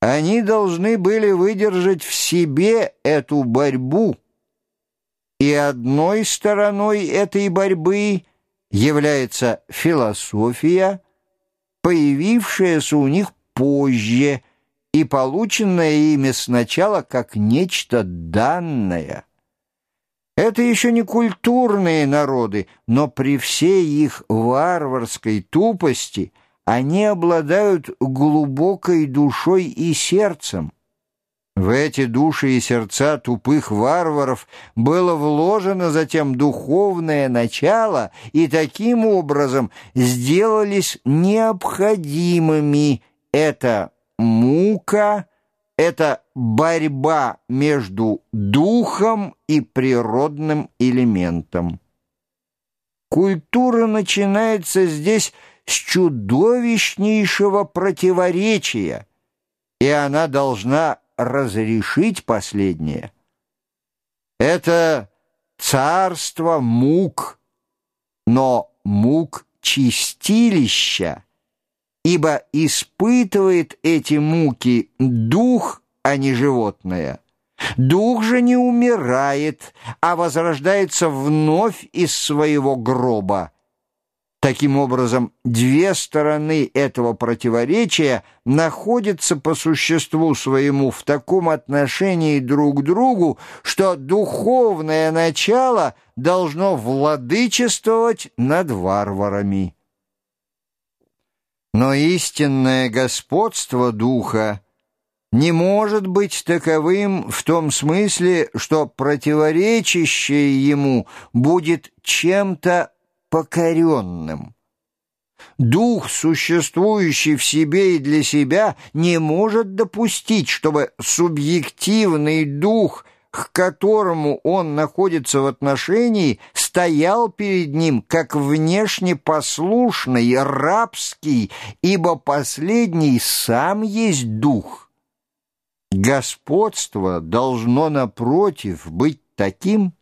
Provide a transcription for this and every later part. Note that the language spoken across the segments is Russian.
Они должны были выдержать в себе эту борьбу, и одной стороной этой борьбы является философия, появившаяся у них позже и полученная ими сначала как нечто данное. Это еще не культурные народы, но при всей их варварской тупости – они обладают глубокой душой и сердцем. В эти души и сердца тупых варваров было вложено затем духовное начало, и таким образом сделались необходимыми это мука, это борьба между духом и природным элементом. Культура начинается здесь с чудовищнейшего противоречия, и она должна разрешить последнее. Это царство мук, но мук чистилища, ибо испытывает эти муки дух, а не животное. Дух же не умирает, а возрождается вновь из своего гроба. Таким образом, две стороны этого противоречия находятся по существу своему в таком отношении друг к другу, что духовное начало должно владычествовать над варварами. Но истинное господство духа не может быть таковым в том смысле, что противоречащее ему будет чем-то покоренным. Дух, существующий в себе и для себя, не может допустить, чтобы субъективный дух, к которому он находится в отношении, стоял перед ним как внешне послушный, рабский, ибо последний сам есть дух. Господство должно, напротив, быть таким,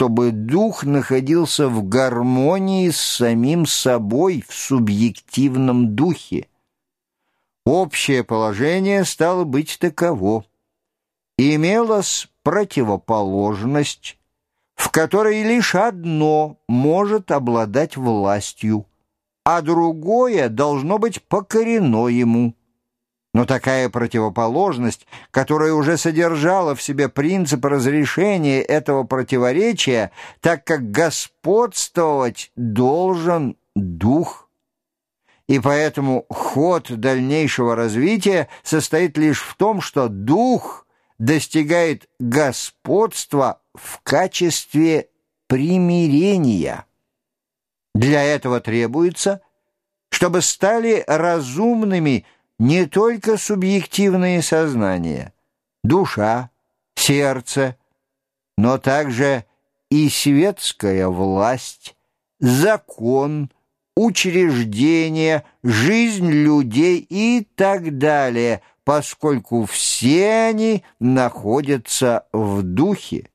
чтобы дух находился в гармонии с самим собой в субъективном духе. Общее положение стало быть таково. Имелась противоположность, в которой лишь одно может обладать властью, а другое должно быть покорено ему – но такая противоположность, которая уже содержала в себе принцип разрешения этого противоречия, так как господствовать должен дух. И поэтому ход дальнейшего развития состоит лишь в том, что дух достигает господства в качестве примирения. Для этого требуется, чтобы стали разумными – не только субъективные сознания, душа, сердце, но также и светская власть, закон, учреждения, жизнь людей и так далее, поскольку все они находятся в духе.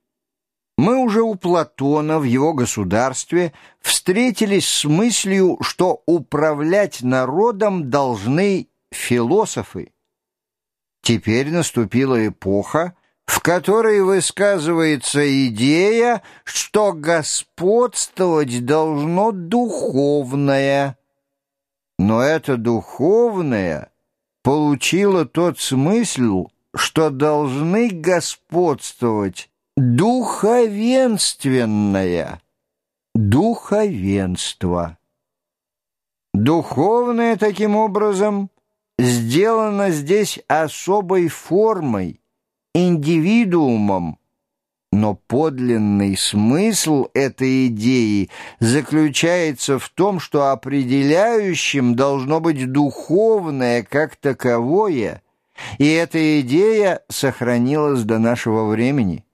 Мы уже у Платона в его государстве встретились с мыслью, что управлять народом должны философы. Теперь наступила эпоха, в которой высказывается идея, что господствовать должно духовное. Но это духовное получило тот смысл, что должны господствовать духовенственное, духовенство. Духовное, таким образом, сделано здесь особой формой, индивидуумом, но подлинный смысл этой идеи заключается в том, что определяющим должно быть духовное как таковое, и эта идея сохранилась до нашего времени.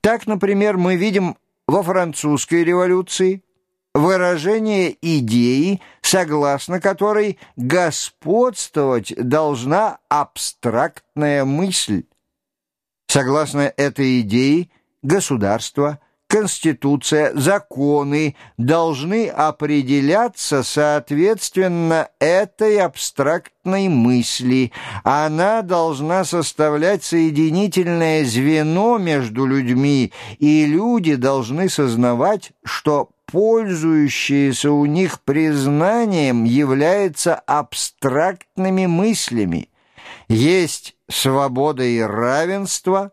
Так, например, мы видим во французской революции, выражение идеи, согласно которой господствовать должна абстрактная мысль. Согласно этой идее, государство, Конституция, законы должны определяться соответственно этой абстрактной мысли. Она должна составлять соединительное звено между людьми, и люди должны сознавать, что пользующиеся у них признанием являются абстрактными мыслями. Есть свобода и равенство,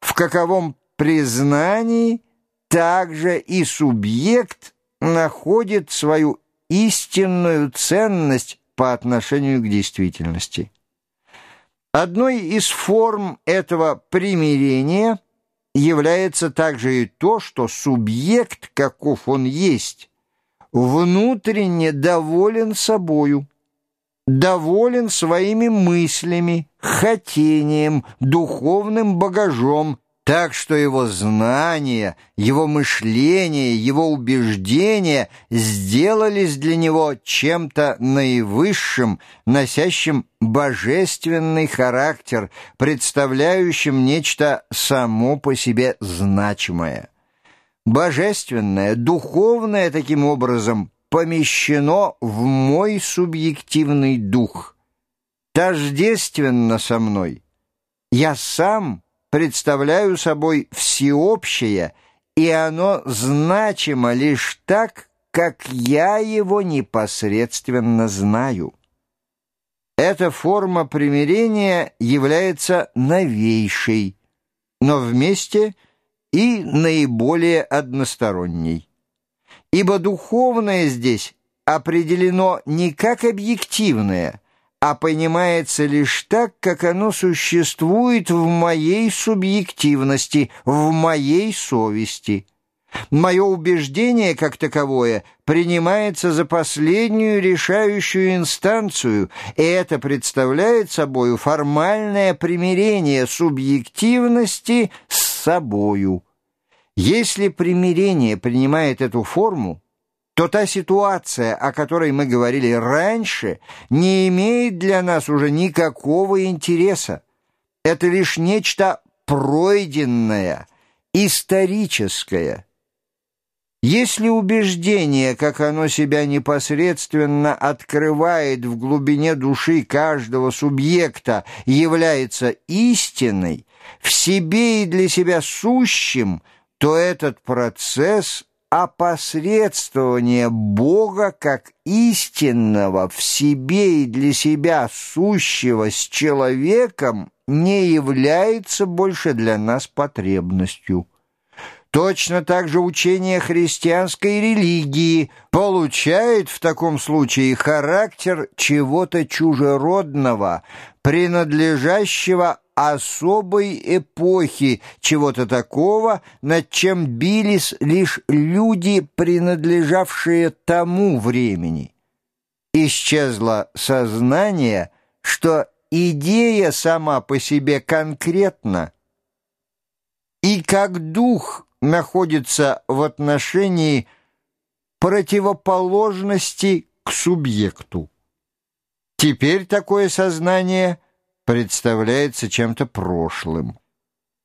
в каковом признании – также и субъект находит свою истинную ценность по отношению к действительности. Одной из форм этого примирения является также и то, что субъект, каков он есть, внутренне доволен собою, доволен своими мыслями, хотением, духовным багажом, так что его знания, его мышление, его убеждения сделались для него чем-то наивысшим, носящим божественный характер, представляющим нечто само по себе значимое. Божественное, духовное таким образом помещено в мой субъективный дух, тождественно со мной. Я сам — представляю собой всеобщее, и оно значимо лишь так, как я его непосредственно знаю. Эта форма примирения является новейшей, но вместе и наиболее односторонней. Ибо духовное здесь определено не как объективное – а понимается лишь так, как оно существует в моей субъективности, в моей совести. Мое убеждение, как таковое, принимается за последнюю решающую инстанцию, и это представляет собою формальное примирение субъективности с собою. Если примирение принимает эту форму, то та ситуация, о которой мы говорили раньше, не имеет для нас уже никакого интереса. Это лишь нечто пройденное, историческое. Если убеждение, как оно себя непосредственно открывает в глубине души каждого субъекта, является истиной, в себе и для себя сущим, то этот процесс – опосредствование Бога как истинного в себе и для себя сущего с человеком не является больше для нас потребностью. Точно так же учение христианской религии получает в таком случае характер чего-то чужеродного, принадлежащего особой эпохи, чего-то такого, над чем бились лишь люди, принадлежавшие тому времени. Исчезло сознание, что идея сама по себе конкретна, и как дух находится в отношении противоположности к субъекту. Теперь такое сознание – представляется чем-то прошлым.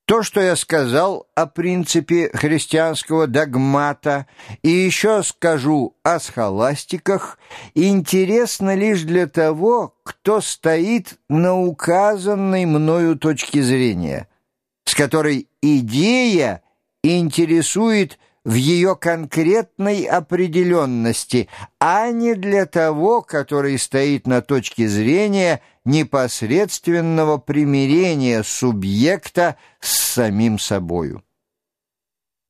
То, что я сказал о принципе христианского догмата и еще скажу о схоластиках, интересно лишь для того, кто стоит на указанной мною точке зрения, с которой идея интересует в ее конкретной определенности, а не для того, который стоит на точке зрения непосредственного примирения субъекта с самим собою.